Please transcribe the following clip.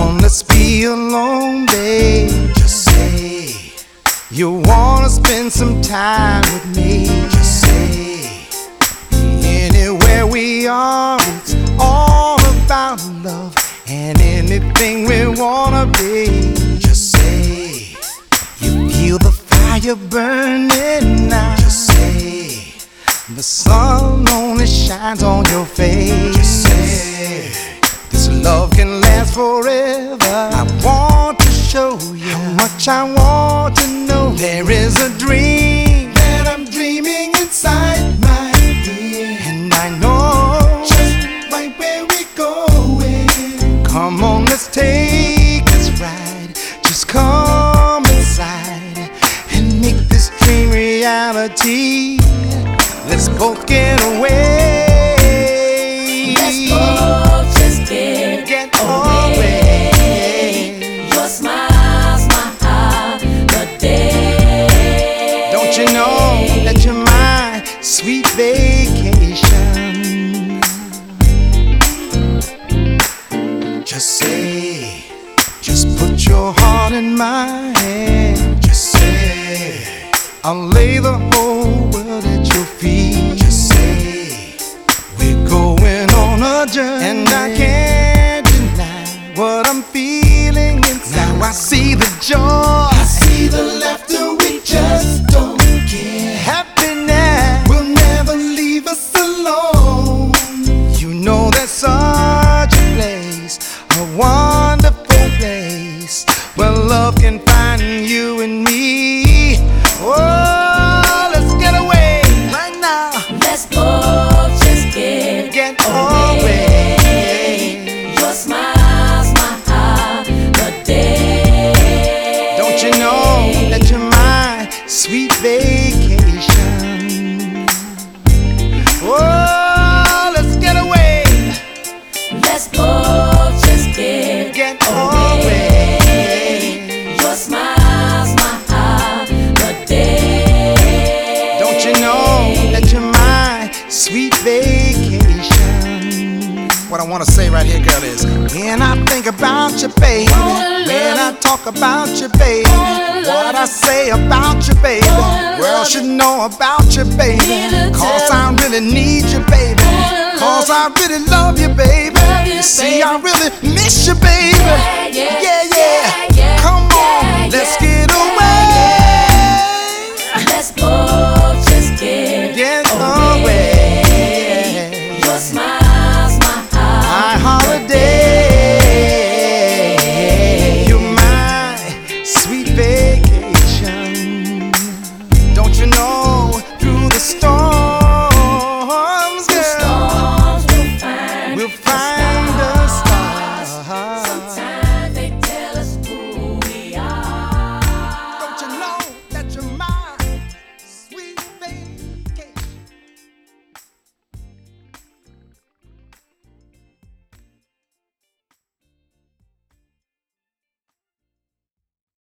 on, let's be alone, babe. Just say you wanna spend some time with me. Just say anywhere we are, it's all about love and anything we wanna be. Just say you feel the fire burning now. Just say the sun only shines on your face. Just say. Let's take this ride. Just come inside and make this dream reality. Let's both get away. Let's both just get, Get away. away. Your smile's my holiday. Don't you know that you're my sweet vacation? In my hand. Just say, I'll lay the whole world at your feet. Sweet vacation? Oh, let's get away, Let's both What I wanna say right here, girl, is when I think about you, baby, when I talk about you, baby, what I say about you, baby, world should know about you, baby. Cause I really need you, baby. Cause I really love you, baby. You see, I really miss you, baby.